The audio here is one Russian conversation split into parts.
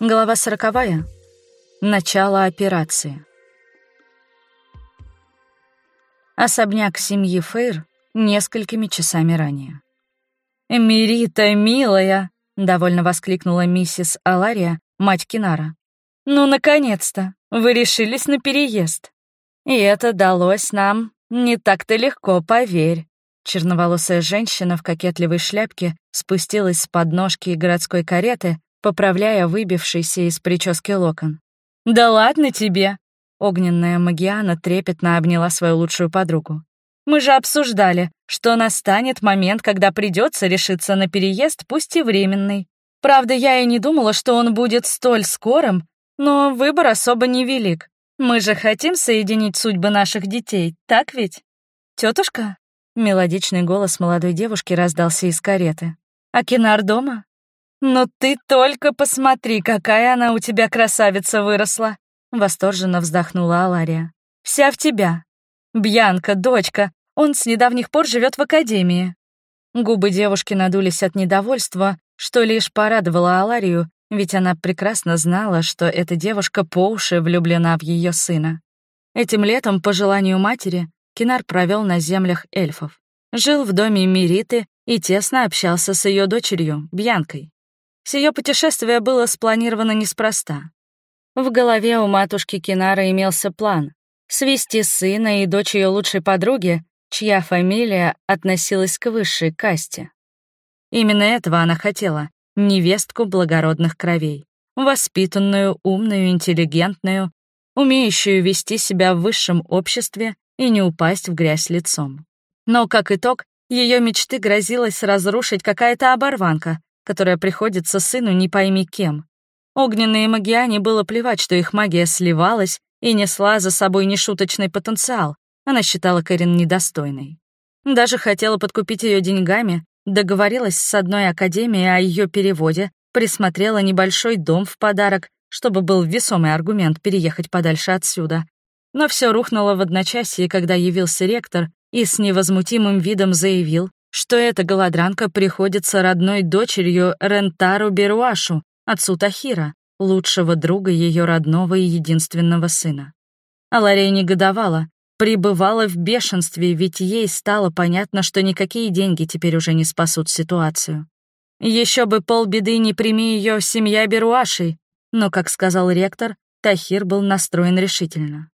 Глава сороковая. Начало операции. Особняк семьи Фейр несколькими часами ранее. «Эмирита, милая!» — довольно воскликнула миссис Алария, мать Кинара. «Ну, наконец-то! Вы решились на переезд!» «И это далось нам не так-то легко, поверь!» Черноволосая женщина в кокетливой шляпке спустилась с подножки городской кареты, поправляя выбившийся из прически локон. «Да ладно тебе!» Огненная Магиана трепетно обняла свою лучшую подругу. «Мы же обсуждали, что настанет момент, когда придется решиться на переезд, пусть и временный. Правда, я и не думала, что он будет столь скорым, но выбор особо невелик. Мы же хотим соединить судьбы наших детей, так ведь? Тетушка? Мелодичный голос молодой девушки раздался из кареты. «А Кинар дома?» «Ну ты только посмотри, какая она у тебя красавица выросла!» Восторженно вздохнула Алария. «Вся в тебя. Бьянка, дочка, он с недавних пор живет в академии». Губы девушки надулись от недовольства, что лишь порадовало Аларию, ведь она прекрасно знала, что эта девушка по уши влюблена в ее сына. Этим летом, по желанию матери, Кинар провел на землях эльфов. Жил в доме Мириты и тесно общался с ее дочерью, Бьянкой. Сие путешествие было спланировано неспроста. В голове у матушки Кинара имелся план — свести сына и дочь ее лучшей подруги, чья фамилия относилась к высшей касте. Именно этого она хотела — невестку благородных кровей, воспитанную, умную, интеллигентную, умеющую вести себя в высшем обществе и не упасть в грязь лицом. Но, как итог, ее мечты грозилась разрушить какая-то оборванка, которая приходится сыну не пойми кем. Огненные магиане было плевать, что их магия сливалась и несла за собой нешуточный потенциал. Она считала Кэрин недостойной. Даже хотела подкупить ее деньгами, договорилась с одной академией о ее переводе, присмотрела небольшой дом в подарок, чтобы был весомый аргумент переехать подальше отсюда. Но все рухнуло в одночасье, когда явился ректор и с невозмутимым видом заявил, что эта голодранка приходится родной дочерью Рентару Беруашу, отцу Тахира, лучшего друга ее родного и единственного сына. А Ларей негодовала, пребывала в бешенстве, ведь ей стало понятно, что никакие деньги теперь уже не спасут ситуацию. Еще бы полбеды не прими ее семья Беруашей, но, как сказал ректор, Тахир был настроен решительно.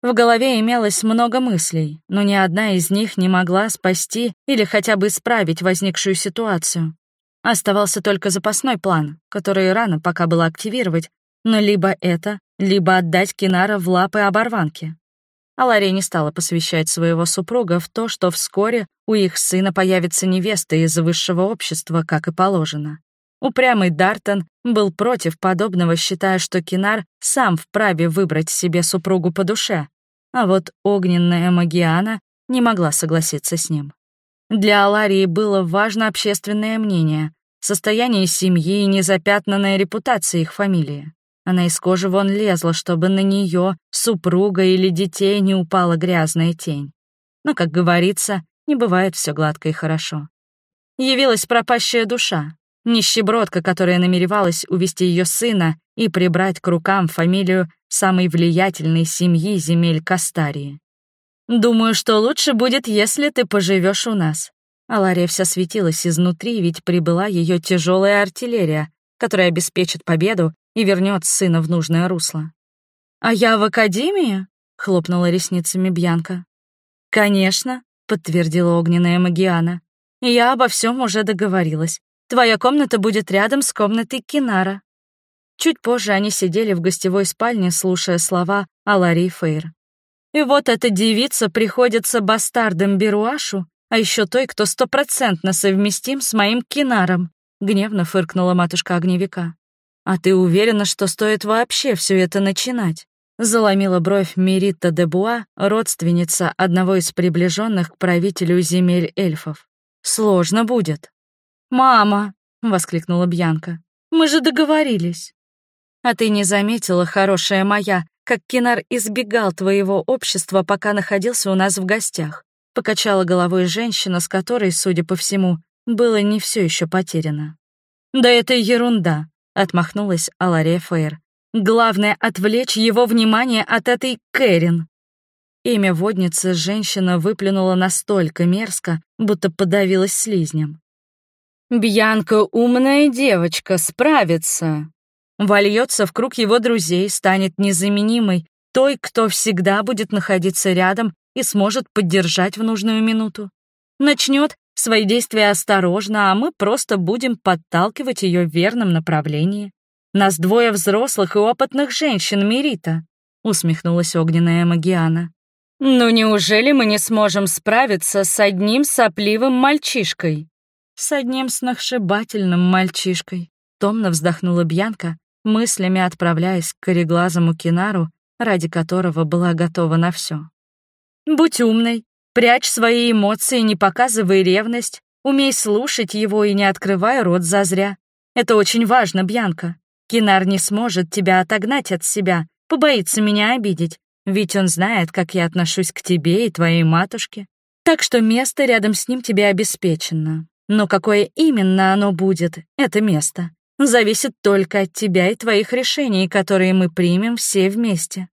В голове имелось много мыслей, но ни одна из них не могла спасти или хотя бы исправить возникшую ситуацию. Оставался только запасной план, который рано пока было активировать, но либо это, либо отдать Кинара в лапы оборванки. А Ларри не стала посвящать своего супруга в то, что вскоре у их сына появится невеста из высшего общества, как и положено. Упрямый Дартон был против подобного, считая, что Кинар сам вправе выбрать себе супругу по душе, а вот огненная Магиана не могла согласиться с ним. Для Аларии было важно общественное мнение, состояние семьи и незапятнанная репутация их фамилии. Она из кожи вон лезла, чтобы на нее, супруга или детей не упала грязная тень. Но, как говорится, не бывает все гладко и хорошо. Явилась пропащая душа, Нищебродка, которая намеревалась увести ее сына и прибрать к рукам фамилию самой влиятельной семьи земель Кастарии. «Думаю, что лучше будет, если ты поживешь у нас». Алария вся светилась изнутри, ведь прибыла ее тяжелая артиллерия, которая обеспечит победу и вернет сына в нужное русло. «А я в академии?» — хлопнула ресницами Бьянка. «Конечно», — подтвердила огненная Магиана. «Я обо всем уже договорилась. Твоя комната будет рядом с комнатой Кинара». Чуть позже они сидели в гостевой спальне, слушая слова Алари Фейр. «И вот эта девица приходится бастардом Беруашу, а еще той, кто стопроцентно совместим с моим Кинаром», — гневно фыркнула матушка огневика. «А ты уверена, что стоит вообще все это начинать?» Заломила бровь Мерита де Буа, родственница одного из приближенных к правителю земель эльфов. «Сложно будет». «Мама!» — воскликнула Бьянка. «Мы же договорились!» «А ты не заметила, хорошая моя, как Кинар избегал твоего общества, пока находился у нас в гостях?» Покачала головой женщина, с которой, судя по всему, было не все еще потеряно. «Да это ерунда!» — отмахнулась Алария Фейр. «Главное — отвлечь его внимание от этой Кэрин». Имя водницы женщина выплюнула настолько мерзко, будто подавилась слизнем. «Бьянка умная девочка, справится!» Вольется в круг его друзей, станет незаменимой, той, кто всегда будет находиться рядом и сможет поддержать в нужную минуту. Начнет свои действия осторожно, а мы просто будем подталкивать ее в верном направлении. Нас двое взрослых и опытных женщин, Мирита, усмехнулась огненная Магиана. «Ну неужели мы не сможем справиться с одним сопливым мальчишкой?» «С одним сногсшибательным мальчишкой», — томно вздохнула Бьянка, мыслями отправляясь к кореглазому Кинару, ради которого была готова на все. «Будь умной, прячь свои эмоции, не показывай ревность, умей слушать его и не открывай рот зазря. Это очень важно, Бьянка. Кинар не сможет тебя отогнать от себя, побоится меня обидеть, ведь он знает, как я отношусь к тебе и твоей матушке. Так что место рядом с ним тебе обеспечено. Но какое именно оно будет, это место, зависит только от тебя и твоих решений, которые мы примем все вместе.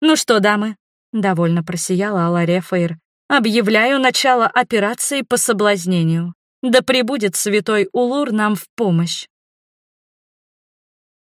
Ну что, дамы, довольно просияла Алария Фейр, объявляю начало операции по соблазнению. Да прибудет святой Улур нам в помощь.